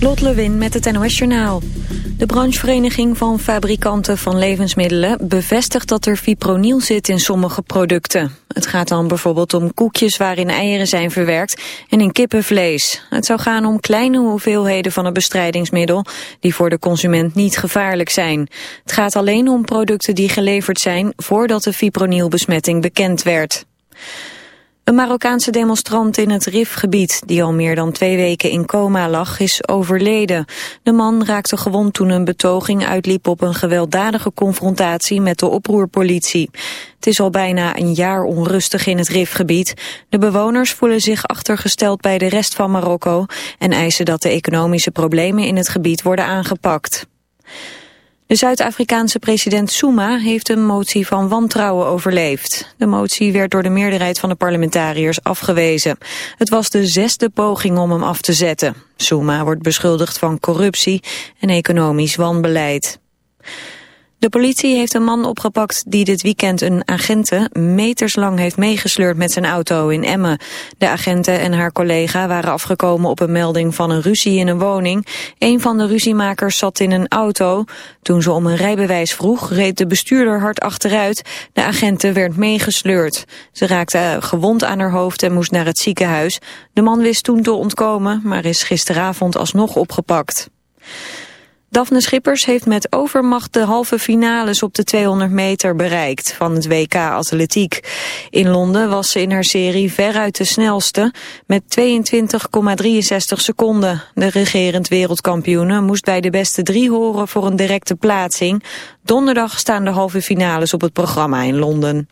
Lot Lewin met het NOS Journaal. De branchevereniging van fabrikanten van levensmiddelen bevestigt dat er fipronil zit in sommige producten. Het gaat dan bijvoorbeeld om koekjes waarin eieren zijn verwerkt en in kippenvlees. Het zou gaan om kleine hoeveelheden van een bestrijdingsmiddel die voor de consument niet gevaarlijk zijn. Het gaat alleen om producten die geleverd zijn voordat de fipronilbesmetting bekend werd. Een Marokkaanse demonstrant in het Rifgebied, die al meer dan twee weken in coma lag, is overleden. De man raakte gewond toen een betoging uitliep op een gewelddadige confrontatie met de oproerpolitie. Het is al bijna een jaar onrustig in het Rifgebied. De bewoners voelen zich achtergesteld bij de rest van Marokko en eisen dat de economische problemen in het gebied worden aangepakt. De Zuid-Afrikaanse president Suma heeft een motie van wantrouwen overleefd. De motie werd door de meerderheid van de parlementariërs afgewezen. Het was de zesde poging om hem af te zetten. Suma wordt beschuldigd van corruptie en economisch wanbeleid. De politie heeft een man opgepakt die dit weekend een agente meterslang heeft meegesleurd met zijn auto in Emmen. De agente en haar collega waren afgekomen op een melding van een ruzie in een woning. Een van de ruziemakers zat in een auto. Toen ze om een rijbewijs vroeg, reed de bestuurder hard achteruit. De agente werd meegesleurd. Ze raakte gewond aan haar hoofd en moest naar het ziekenhuis. De man wist toen te ontkomen, maar is gisteravond alsnog opgepakt. Daphne Schippers heeft met overmacht de halve finales op de 200 meter bereikt van het WK Atletiek. In Londen was ze in haar serie veruit de snelste met 22,63 seconden. De regerend wereldkampioene moest bij de beste drie horen voor een directe plaatsing. Donderdag staan de halve finales op het programma in Londen.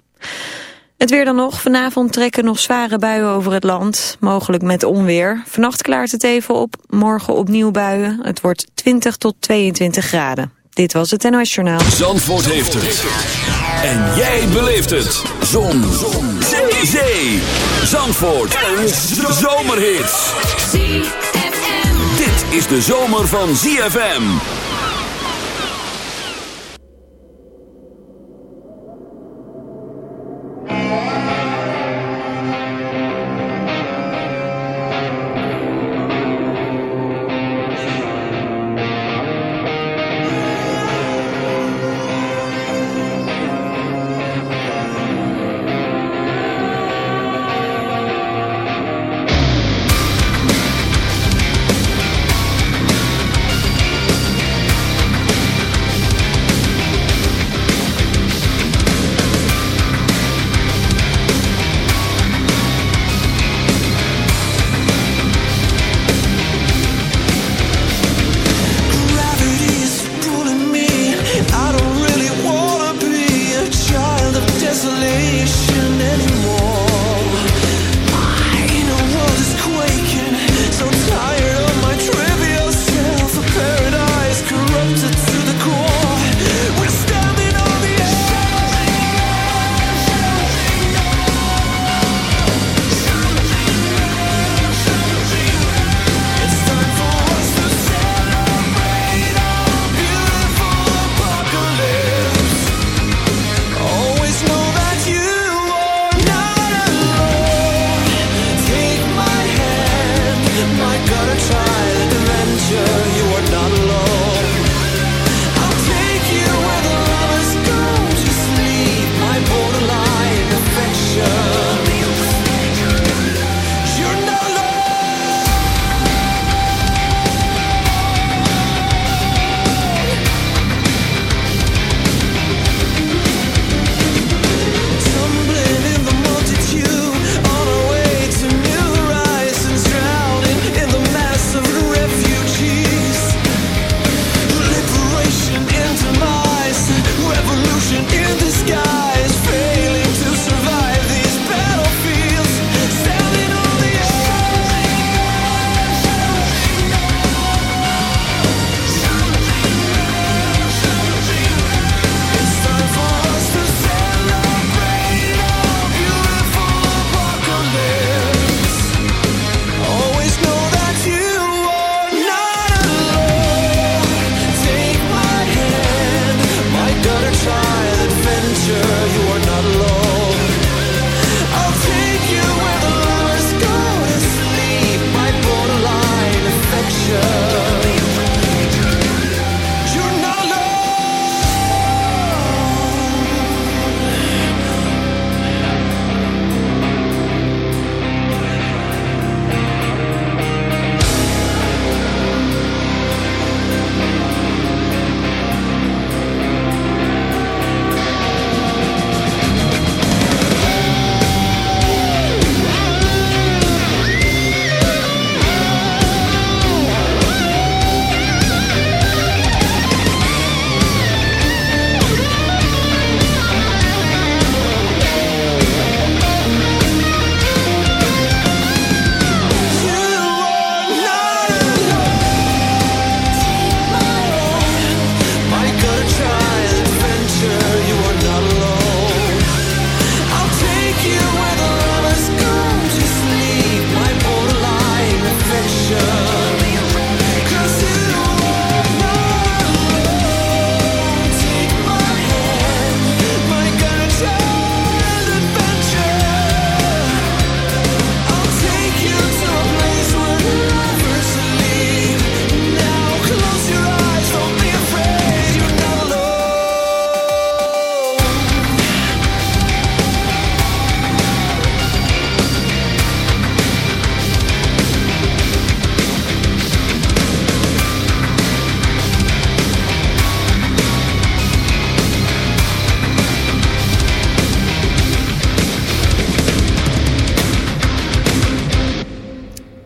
Het weer dan nog. Vanavond trekken nog zware buien over het land. Mogelijk met onweer. Vannacht klaart het even op. Morgen opnieuw buien. Het wordt 20 tot 22 graden. Dit was het NOS Journaal. Zandvoort heeft het. En jij beleeft het. Zon. Zon. Zee. Zee. Zandvoort. Een zomerhit. Dit is de zomer van ZFM.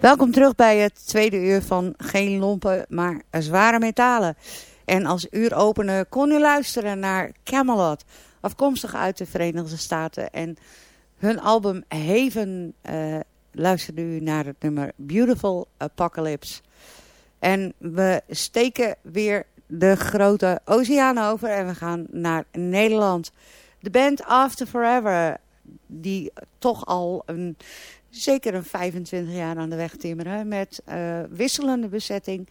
Welkom terug bij het tweede uur van Geen Lompen, maar Zware Metalen. En als uuropener kon u luisteren naar Camelot, afkomstig uit de Verenigde Staten. En hun album Haven uh, luisterde u naar het nummer Beautiful Apocalypse. En we steken weer de grote oceaan over en we gaan naar Nederland. De band After Forever, die toch al een zeker een 25 jaar aan de weg timmeren. Met uh, wisselende bezetting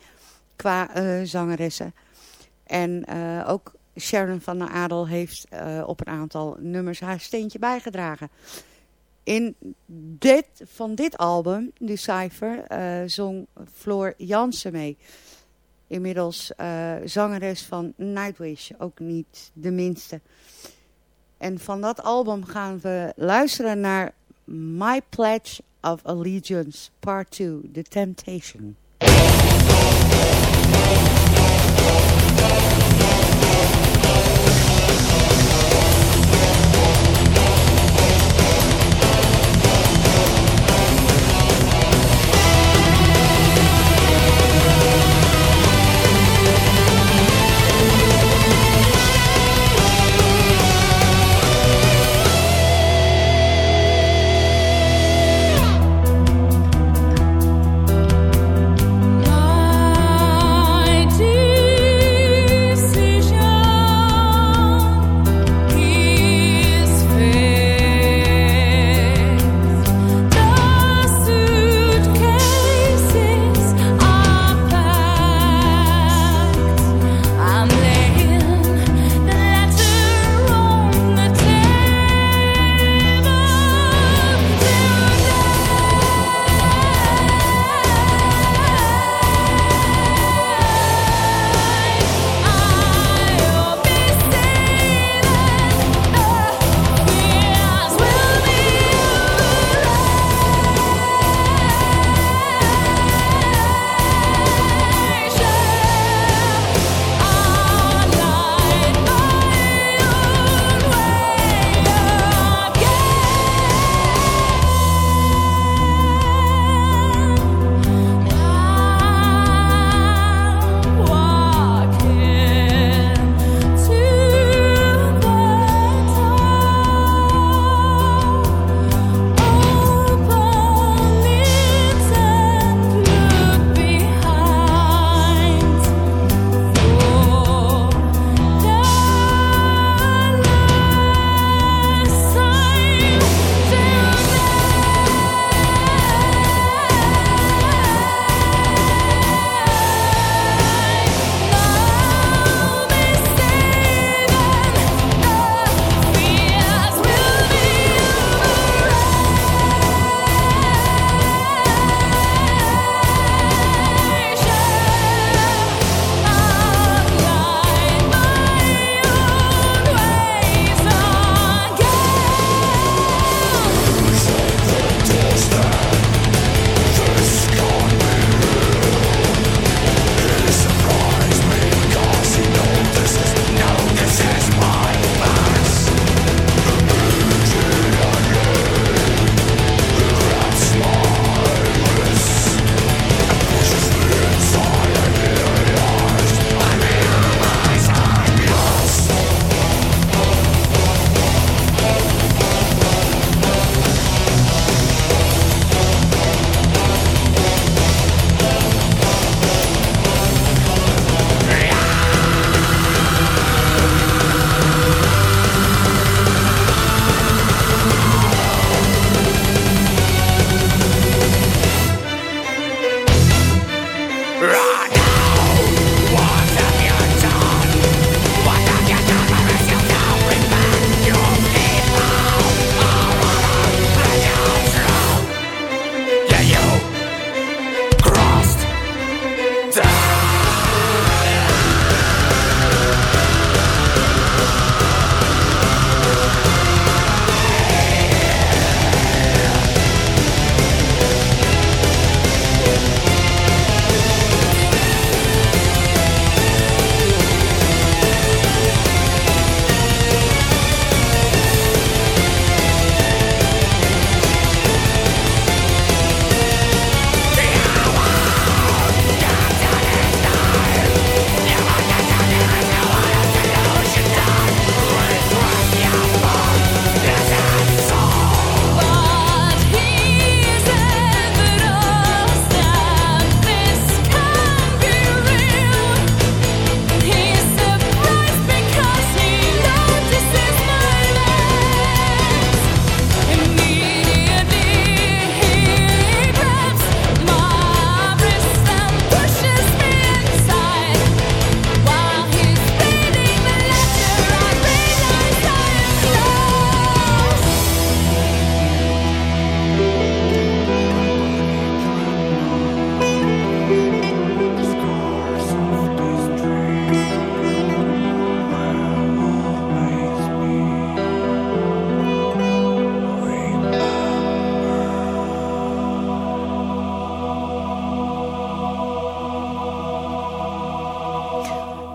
qua uh, zangeressen. En uh, ook Sharon van der Adel heeft op een aantal nummers haar steentje bijgedragen. In dit, van dit album, Decipher, zong Floor Jansen mee. Inmiddels zangeres van Nightwish, ook niet de minste. En van dat album gaan we luisteren naar My Pledge of Allegiance, Part 2, The Temptation.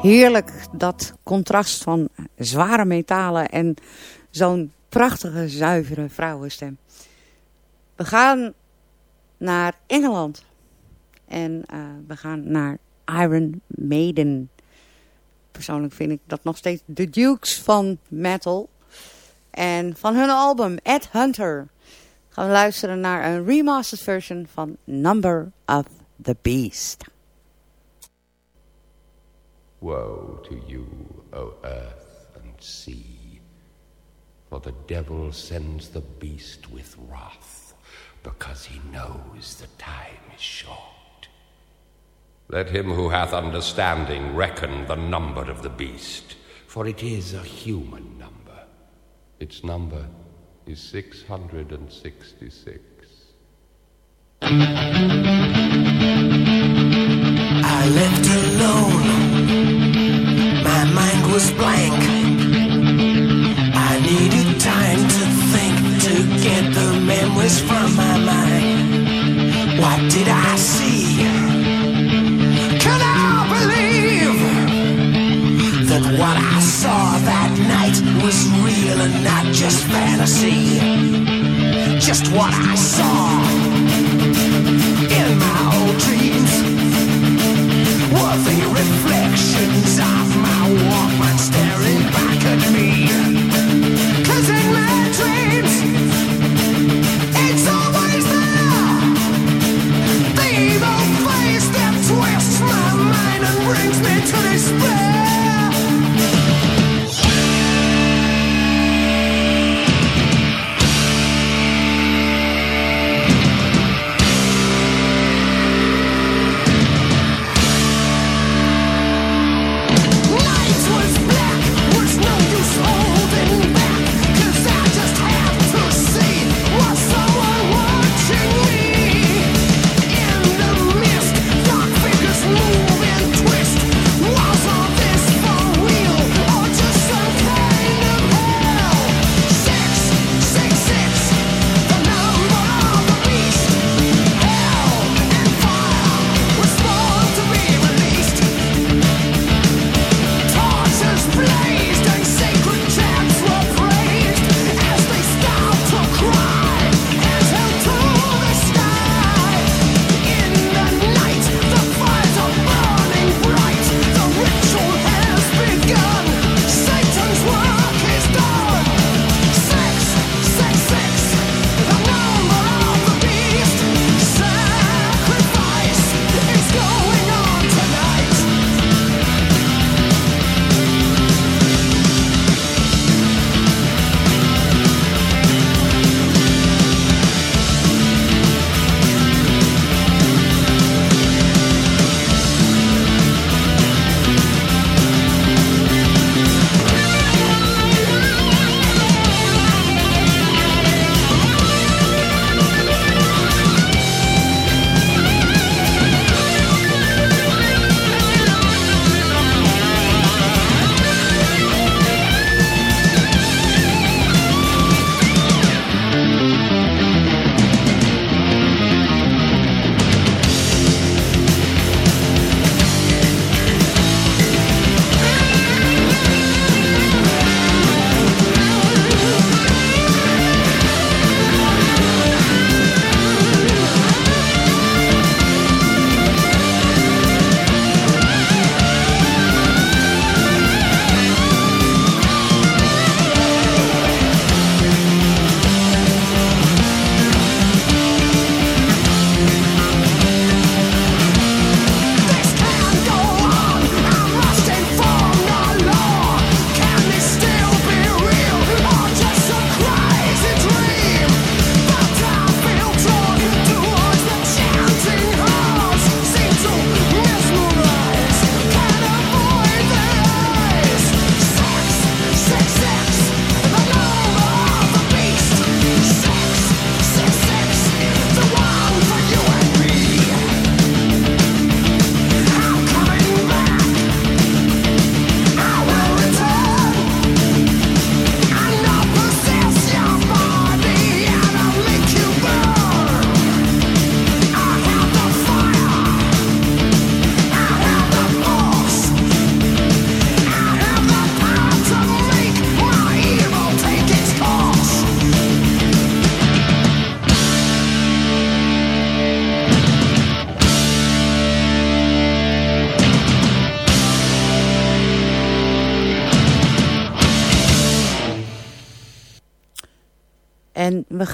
Heerlijk dat contrast van zware metalen en zo'n prachtige, zuivere vrouwenstem. We gaan naar Engeland. En uh, we gaan naar Iron Maiden. Persoonlijk vind ik dat nog steeds de Dukes van metal. En van hun album Ed Hunter gaan we luisteren naar een remastered version van Number of the Beast. Woe to you, O earth and sea, for the devil sends the beast with wrath, because he knows the time is short. Let him who hath understanding reckon the number of the beast, for it is a human number. Its number is 666. I left alone my mind was blank. I needed time to think to get the memories from my mind. What did I see? Can I believe that what I saw that night was real and not just fantasy? Just what I saw in my old dreams were the reflections of Walkman staring back at me.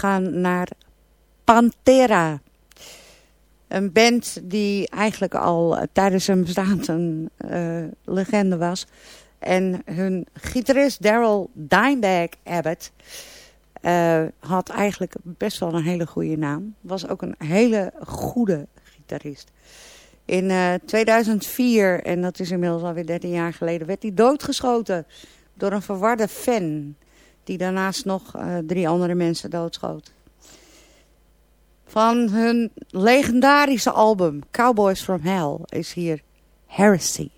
Gaan naar Pantera. Een band die eigenlijk al tijdens hun bestaan een uh, legende was. En hun gitarist Daryl Dimebag Abbott uh, had eigenlijk best wel een hele goede naam. Was ook een hele goede gitarist. In uh, 2004, en dat is inmiddels alweer 13 jaar geleden, werd hij doodgeschoten door een verwarde fan. Die daarnaast nog uh, drie andere mensen doodschoot. Van hun legendarische album Cowboys from Hell is hier Heresy.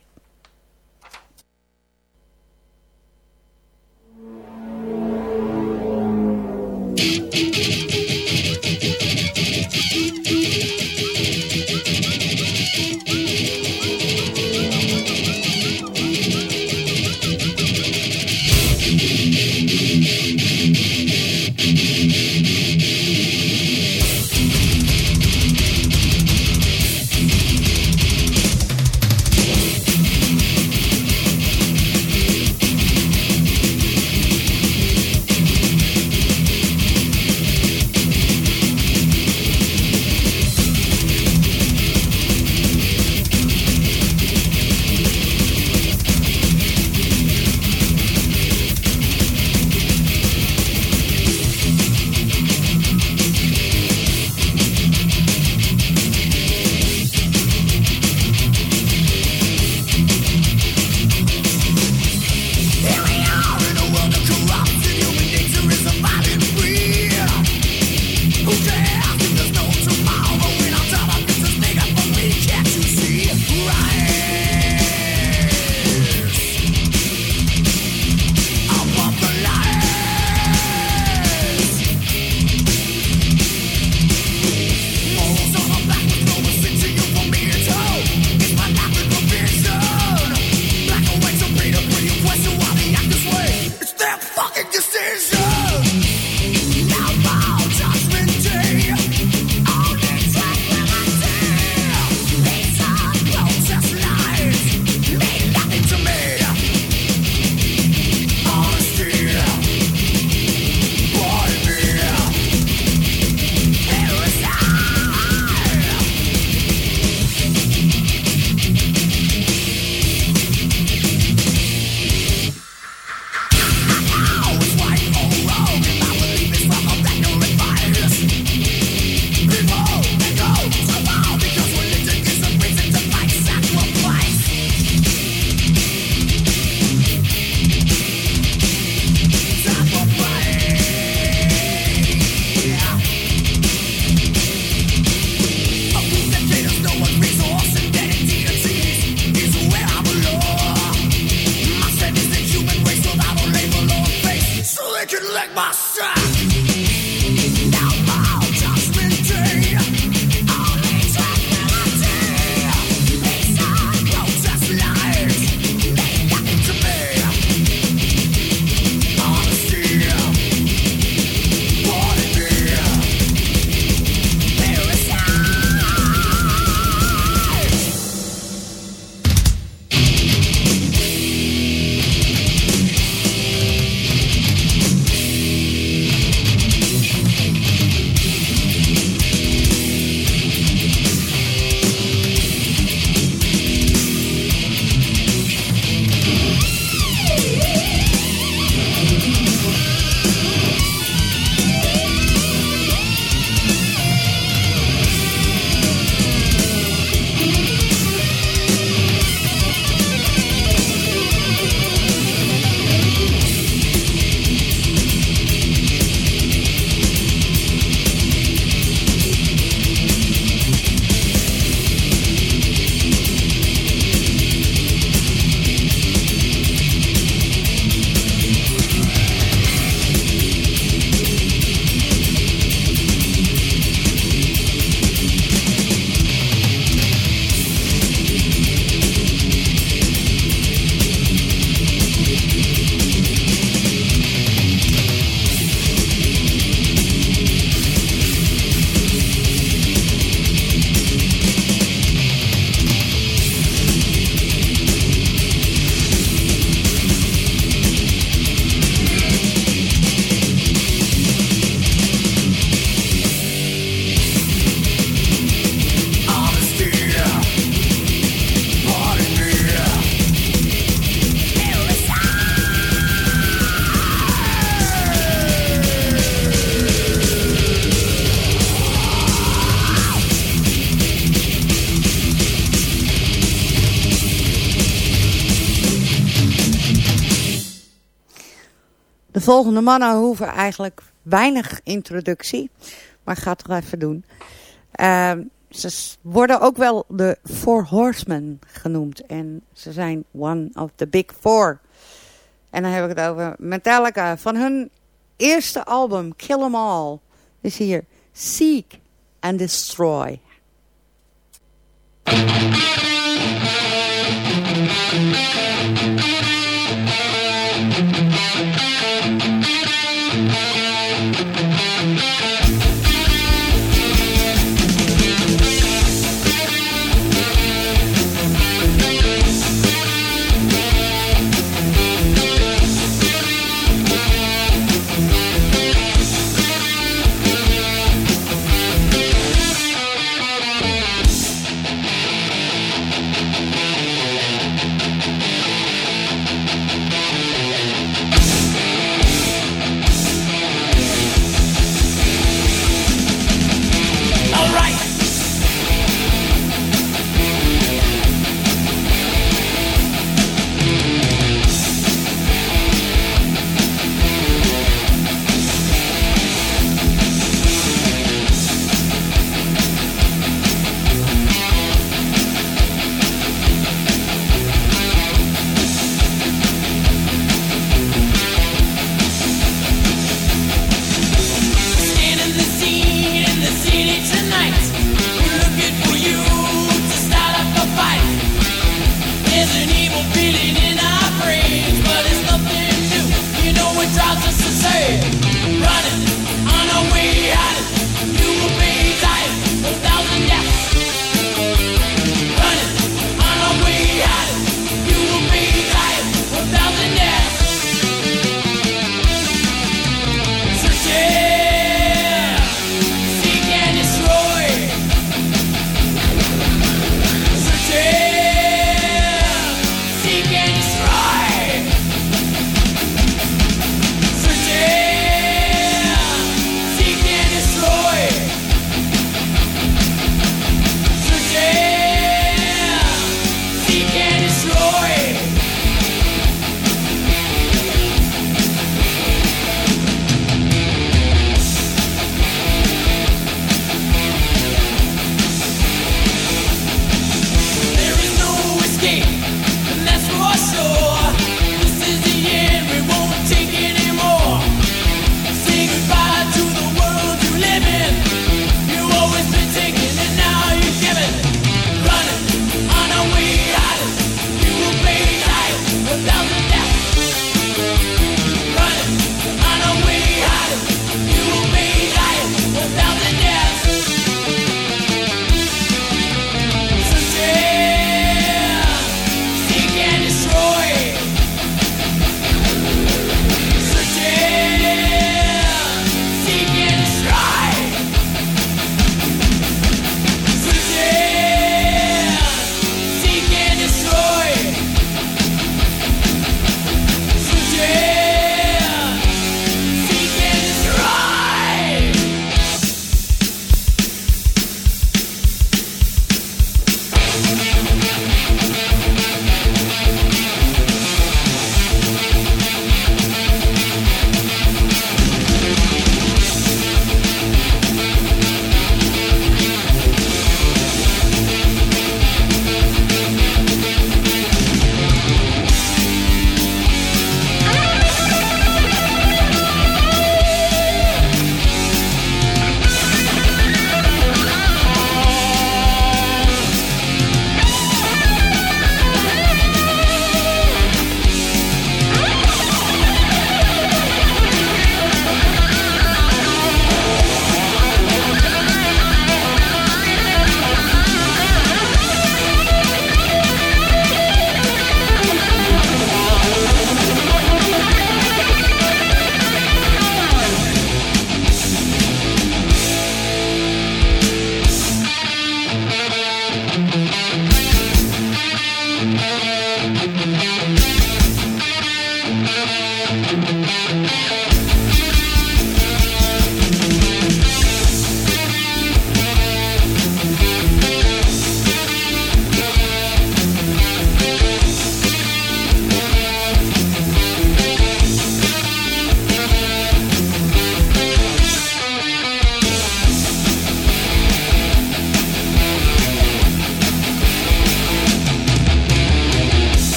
Volgende mannen hoeven eigenlijk weinig introductie. Maar ik ga toch even doen. Ehm, ze worden ook wel de Four Horsemen genoemd. En ze zijn one of the big four. En dan heb ik het over Metallica. Van hun eerste album, Kill 'Em All, is hier Seek and Destroy.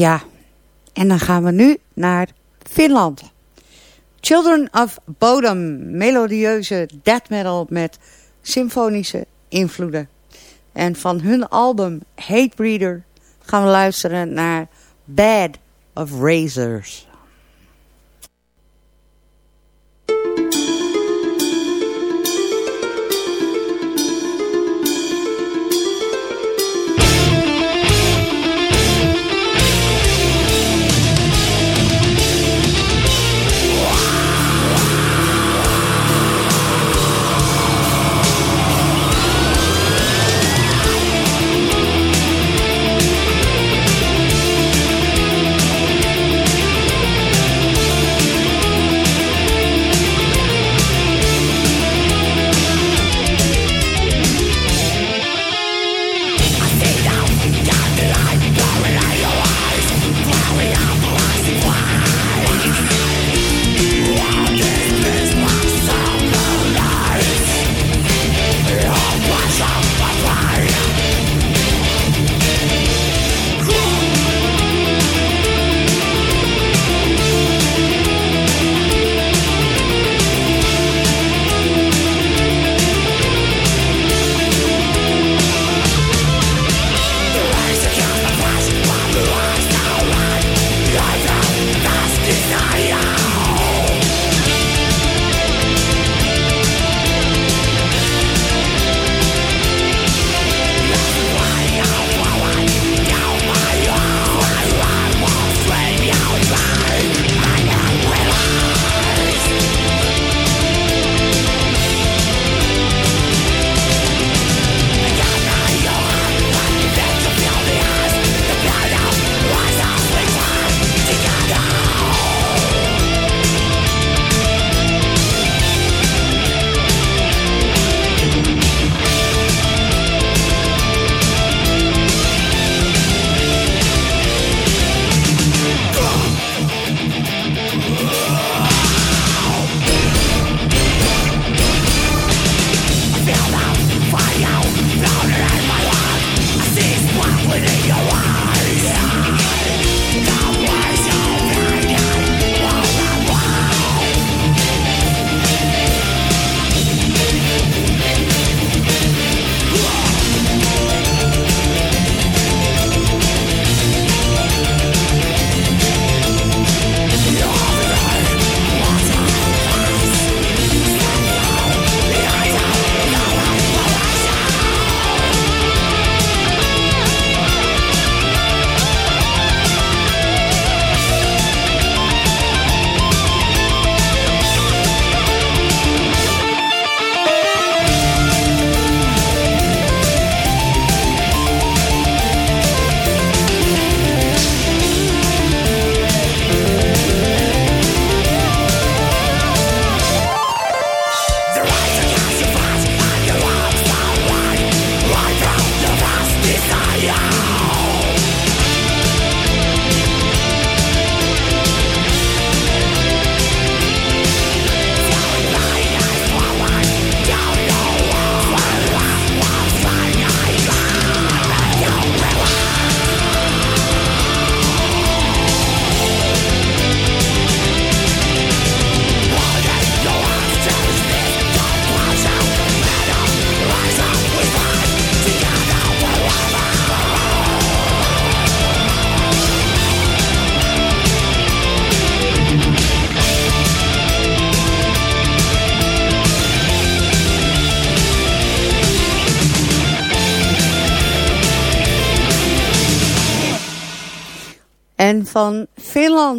Ja, en dan gaan we nu naar Finland. Children of Bodom, melodieuze death metal met symfonische invloeden. En van hun album Hatebreeder gaan we luisteren naar Bad of Razors.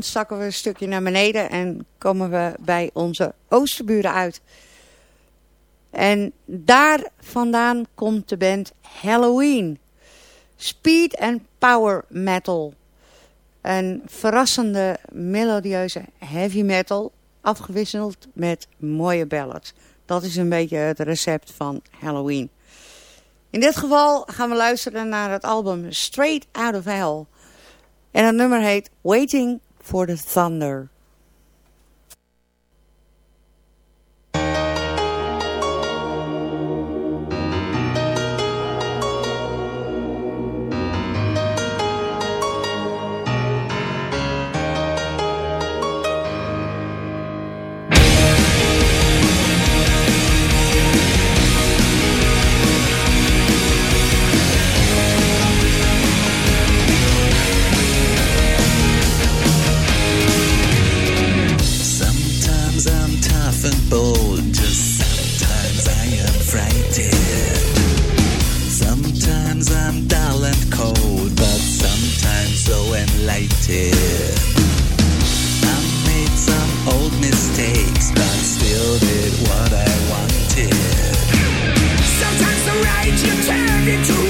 Zakken we een stukje naar beneden en komen we bij onze oosterburen uit. En daar vandaan komt de band Halloween. Speed and power metal. Een verrassende, melodieuze heavy metal, afgewisseld met mooie ballads. Dat is een beetje het recept van Halloween. In dit geval gaan we luisteren naar het album Straight Out of Hell... En het nummer heet Waiting for the Thunder. bold. Just sometimes I am frightened. Sometimes I'm dull and cold, but sometimes so enlightened. I made some old mistakes, but still did what I wanted. Sometimes the rage you turn into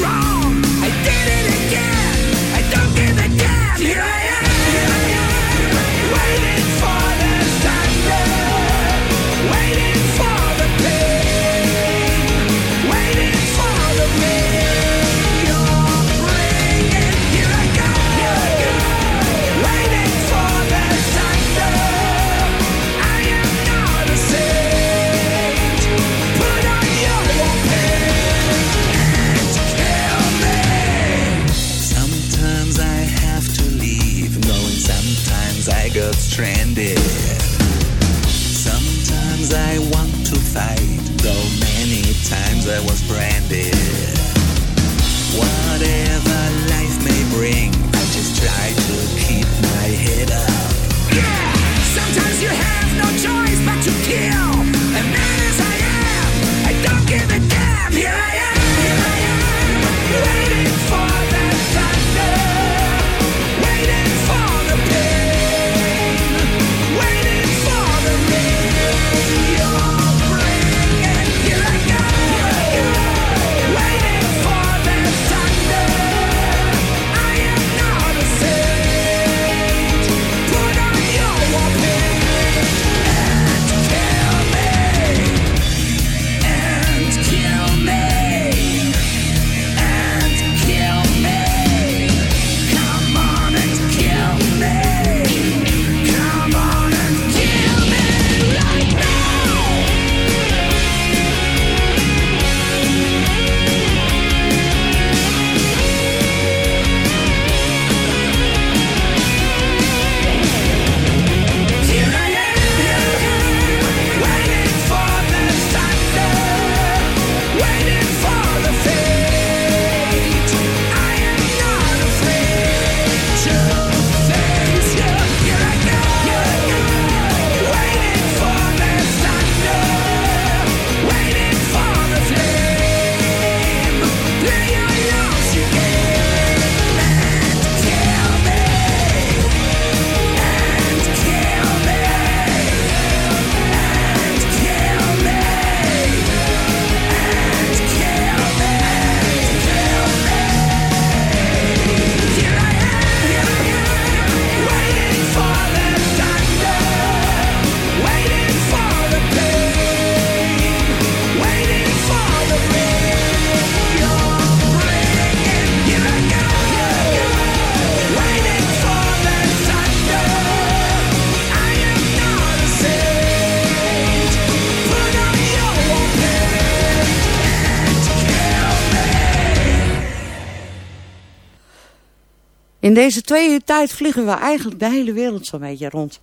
In deze twee uur tijd vliegen we eigenlijk de hele wereld zo'n beetje rond.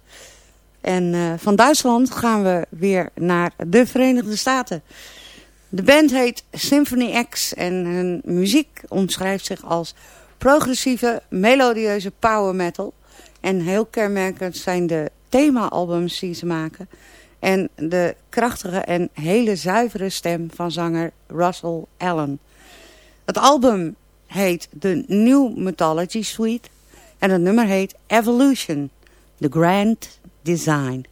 En eh, van Duitsland gaan we weer naar de Verenigde Staten. De band heet Symphony X en hun muziek omschrijft zich als progressieve, melodieuze power metal. En heel kenmerkend zijn de themaalbums die ze maken. En de krachtige en hele zuivere stem van zanger Russell Allen. Het album heet de New Mythology Suite. En het nummer heet Evolution, The Grand Design.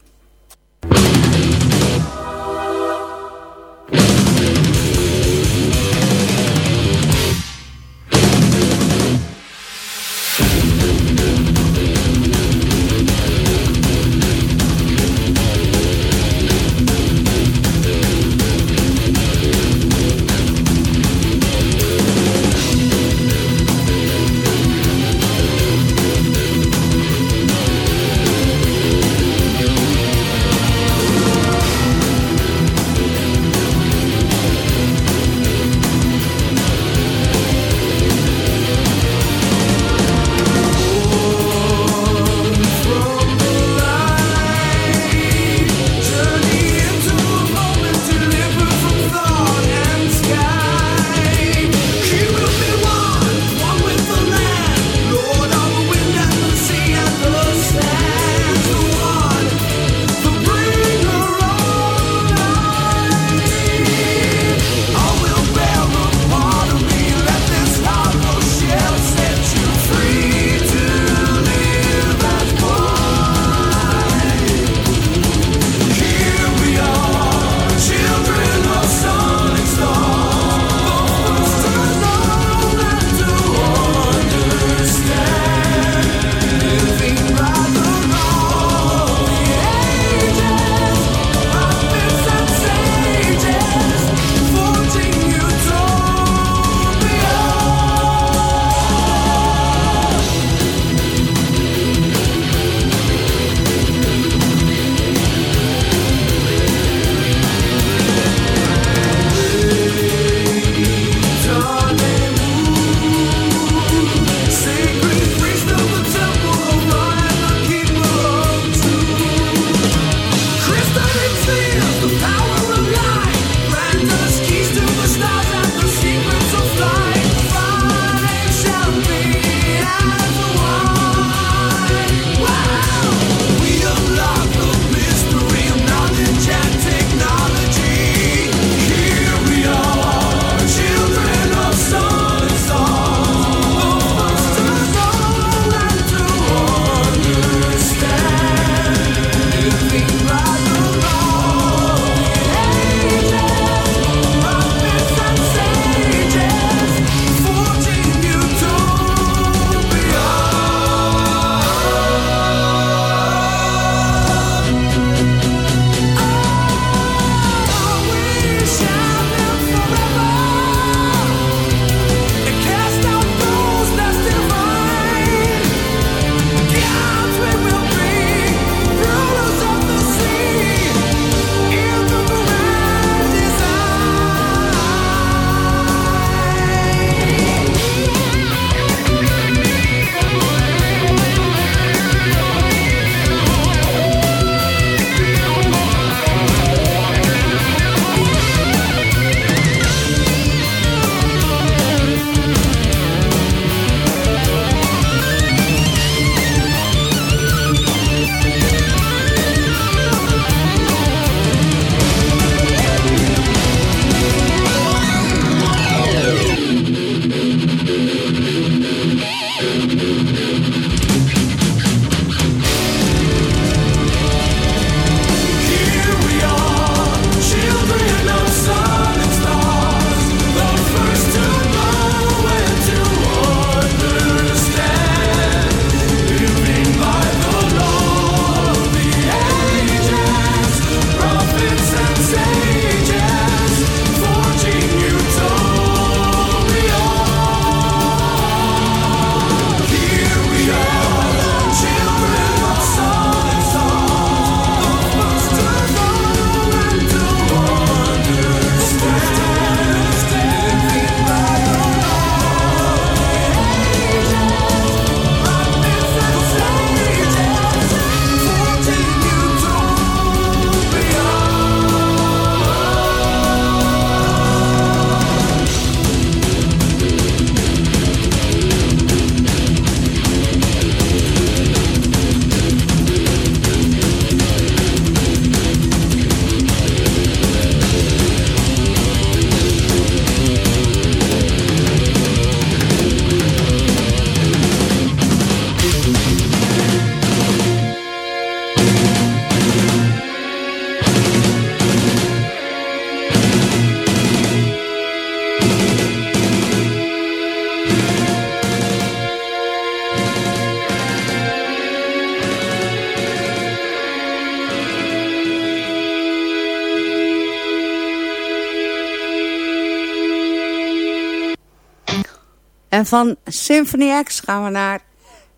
Van Symphony X gaan we naar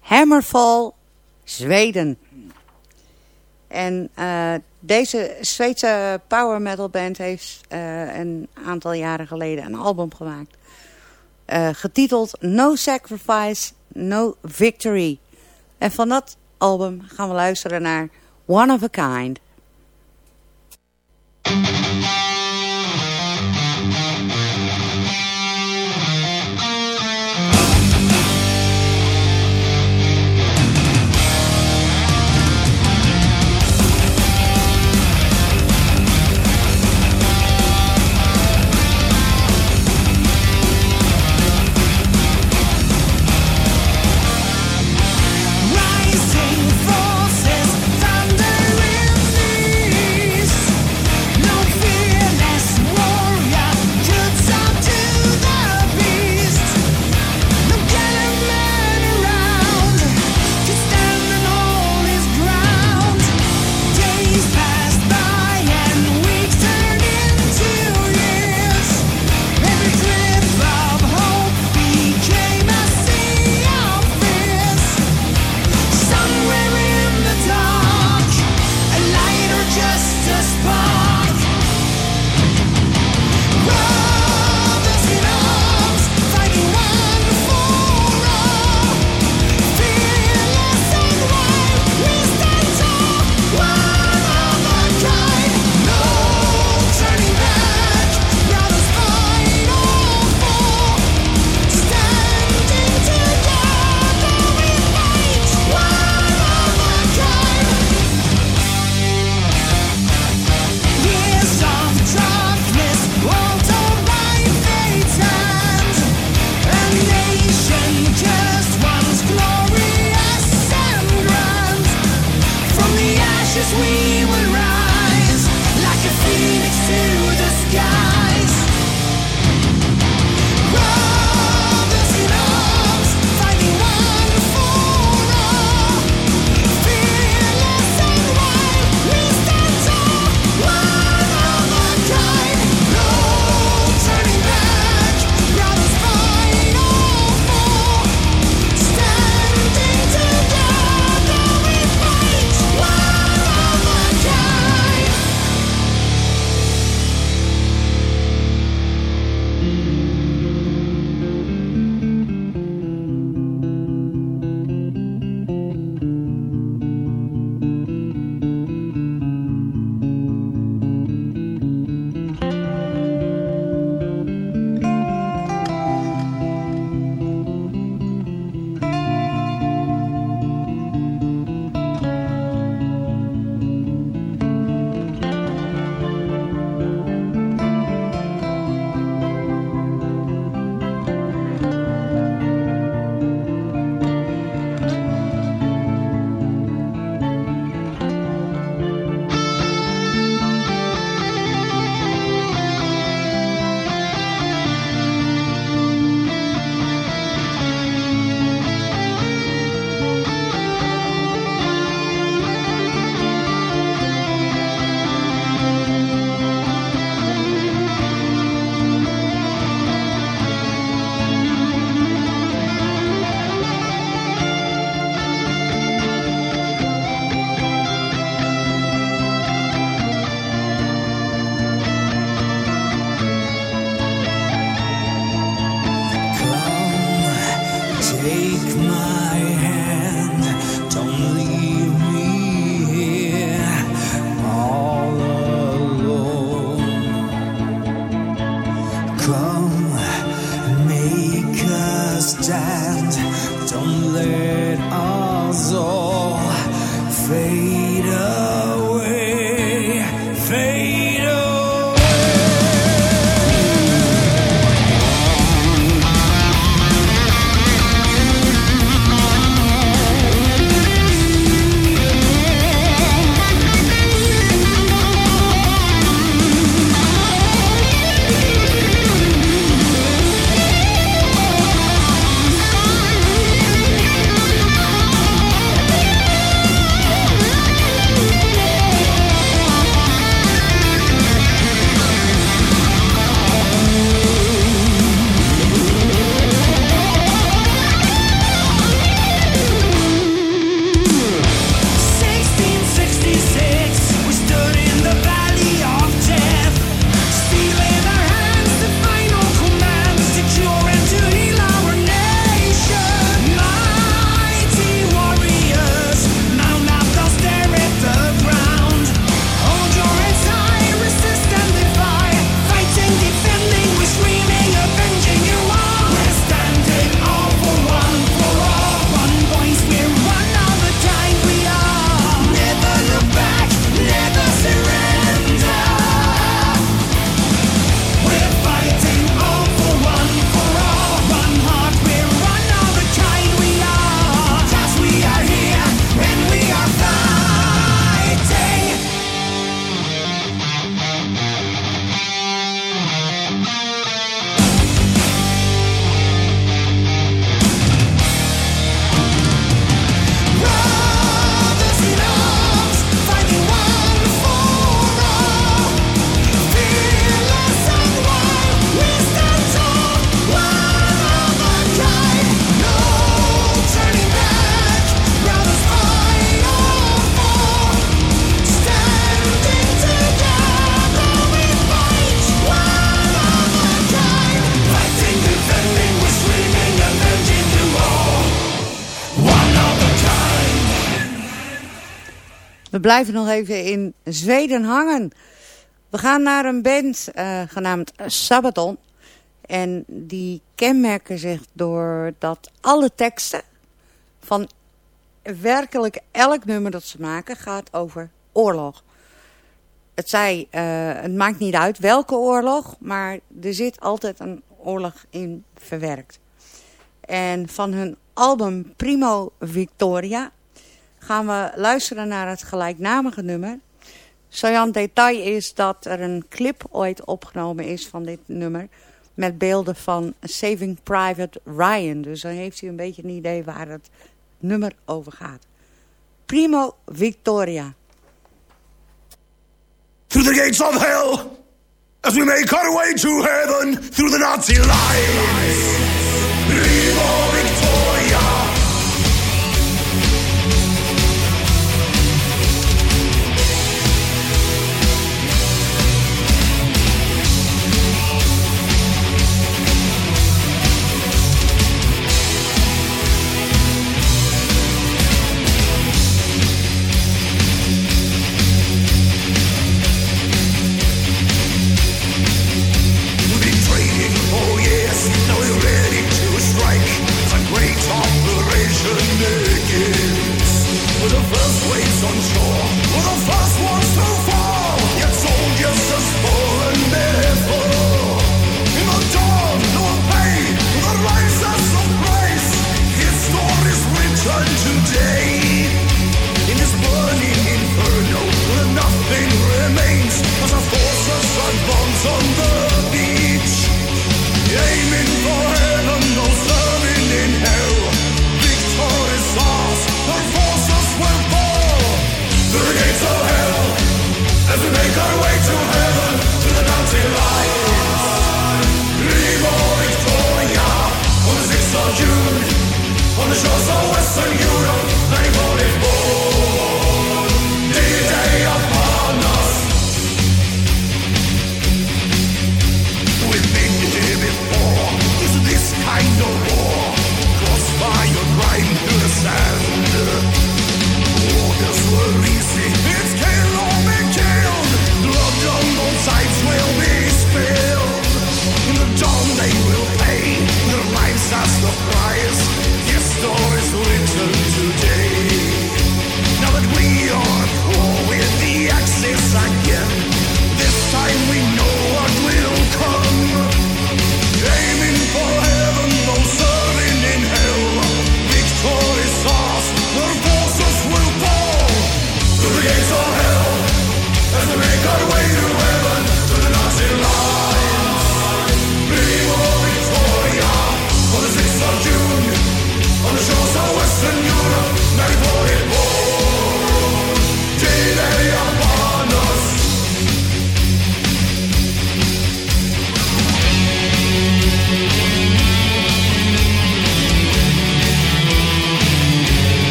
Hammerfall, Zweden. En uh, deze Zweedse power metal band heeft uh, een aantal jaren geleden een album gemaakt. Uh, getiteld No Sacrifice, No Victory. En van dat album gaan we luisteren naar One of a Kind. Blijven nog even in Zweden hangen. We gaan naar een band uh, genaamd Sabaton. En die kenmerken zich doordat alle teksten van werkelijk elk nummer dat ze maken gaat over oorlog. Het, uh, het maakt niet uit welke oorlog, maar er zit altijd een oorlog in verwerkt. En van hun album Primo Victoria gaan we luisteren naar het gelijknamige nummer. Sajan detail is dat er een clip ooit opgenomen is van dit nummer... met beelden van Saving Private Ryan. Dus dan heeft u een beetje een idee waar het nummer over gaat. Primo Victoria. Through the gates of hell, as we make our way to heaven, through the Nazi lines.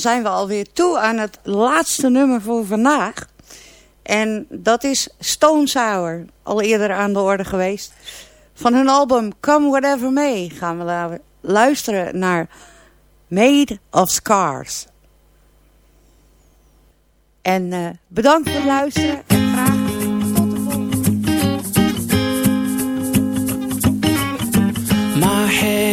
Zijn we alweer toe aan het laatste nummer voor vandaag. En dat is Stone Sour, al eerder aan de orde geweest. Van hun album Come Whatever May gaan we luisteren naar Made of Scars. En uh, bedankt voor het luisteren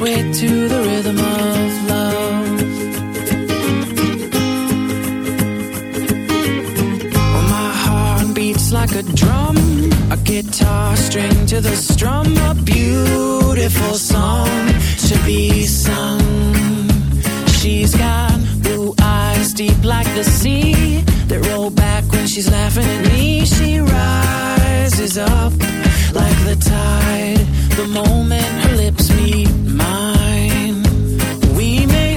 sway to the rhythm of love. Well, my heart beats like a drum a guitar string to the strum, a beautiful song to be sung. She's got deep like the sea that roll back when she's laughing at me. She rises up like the tide the moment her lips meet mine. We may